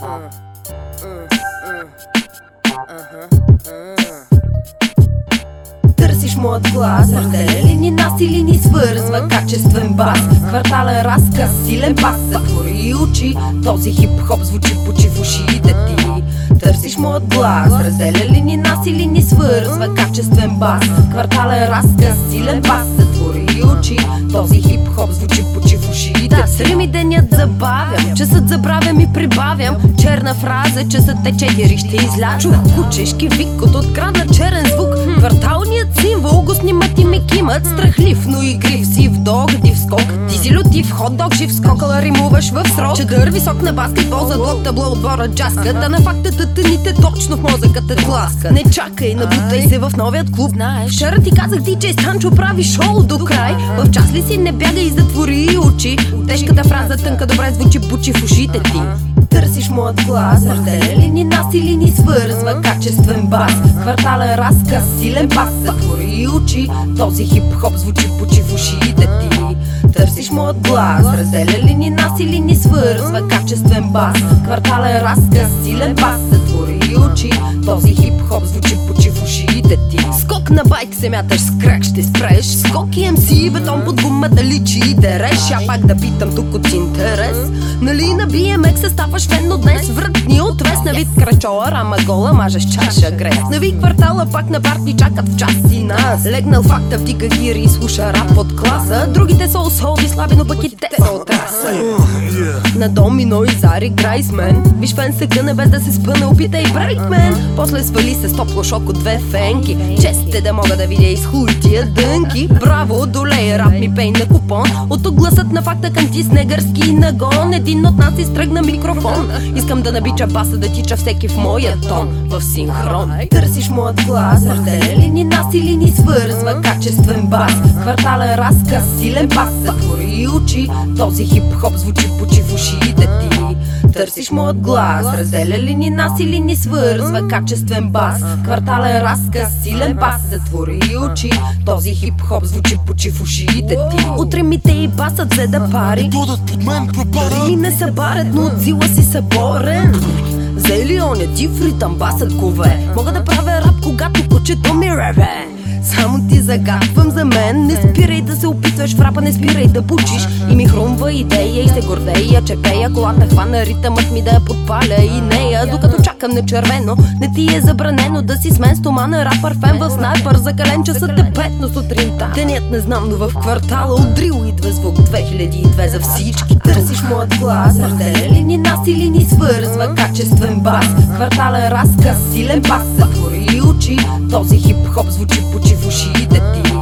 Uh, uh, uh. Ага, Търсиш моят глас, разделя ли ни нас или ни свързва? Качествен бас Квартален разказ, силен бас, затвори очи Този хип-хоп звучи почи в ушите ти. Търсиш моят глас, разделя ли ни нас или ни свързва? Качествен бас Квартален разказ, силен бас, затвори очи Този хип-хоп звучи почи с рими денят забавям, часът забравям и прибавям. Черна фраза, часът е четири, ще изляза. Чух кучешки вик от открадна черен звук. Кварталният символ го снимат и ме кимат. Страхлив, но игрив си в дог, див скок Ти си лютив, хот дог, жив скокала римуваш в срок. Чедър висок на баскетбол, за блок табло отбора джаска. Да на факта тътъните точно в мозъката тласка. Не чакай, набутай се в новият клуб. Знаеш, вчера ти казах диджей Станчо прави шоу до край. В час ли си? Не бягай и затвори очи. Тежката фраза тънка добре звучи бучи в ушите ти. Търсиш моят глас, разделя ли ни нас или ни свързва? Качествен бас. Квартален разказ, силен бас, затвори очи. Този хип-хоп звучи почи в ти Търсиш моят глас, разделя ли ни нас или ни свързва качествен бас. Квартален разказ, силен бас, затвори очи. Този хип-хоп звучи почи в ушите ти. Скок на байк се мяташ с крак ще спреш. Скок и МС бетон под гумата личи и дереш. А пак да питам тук от интерес Нали на BMX ставаш фен, но днес врътни отвес На вид крачола, рама гола, мажеш чаша грес На вид квартала пак на парти чакат в час и нас. Легнал факта, вдига гири и слуша рап от класа. Другите са особи слаби, но пък и те са от раса. На домино и зари грай с мен. Виж фен се гъне без да се спъне, опитай брейкмен После свали се с топло шок от две фенки. Чест е да мога да видя из хуй тия дънки. Браво, долей рап ми пей на купон. От тук гласът на факта канти с негърски нагон. Един от нас изтръгна микрофон. Искам да набича баса, да тича всеки в моя тон В синхрон. Търсиш моят глас, разделя ли ни нас или ни свързва? Качествен бас Квартален разказ, силен бас, затвори очи. Този хип-хоп звучи почи в ушите ти. Търсиш моят глас, разделя ли ни нас или ни свързва? Качествен бас Квартален разказ, силен бас, затвори очи. Този хип-хоп звучи почи в ушите ти. Утре мите и басът взе да пари. Додат под мен пропара Пари не са барят, но от сила си съборен Взели оня див ритъм, басът кове. Мога да правя рап, когато кучето ми реве. Само ти загатвам за мен. Не спирай да се опитваш в рапа, не спирай да бучиш И ми хрумва идея и се гордея Че пея колата хвана ритъмът ми да я подпаля и нея. Докато чакам на червено, не ти е забранено Да си с мен. Стомана рапър фен в снайпър Закален часът е пет на сутринта. Денят не знам, но в квартала от дрил идва звук. 2002 за всички. Търсиш моят глас, разделя ли ни нас или ни свързва качествен бас. Квартален разказ, силен бас, затвори очи? Този хип-хоп звучи почи в ушите ти.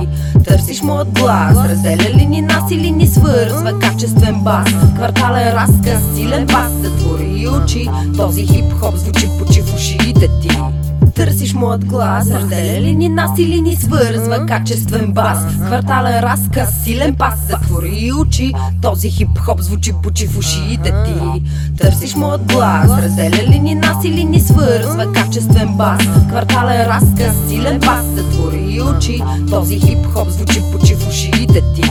Търсиш моят глас, разделя ли ни нас или ни свързва качествен бас? Квартален разказ, силен бас, затвори очи? Този хип-хоп звучи почи в ушите ти. Търсиш моят глас, разделя ли ни нас или ни свързва качествен бас? Квартален разказ, силен бас, затвори очи? Този хип-хоп звучи почи в ушите ти Търсиш моят глас, разделя ли ни нас или ни свързва? Качествен бас. Квартален разказ, силен бас, затвори очи. Този хип-хоп звучи почи в ушите ти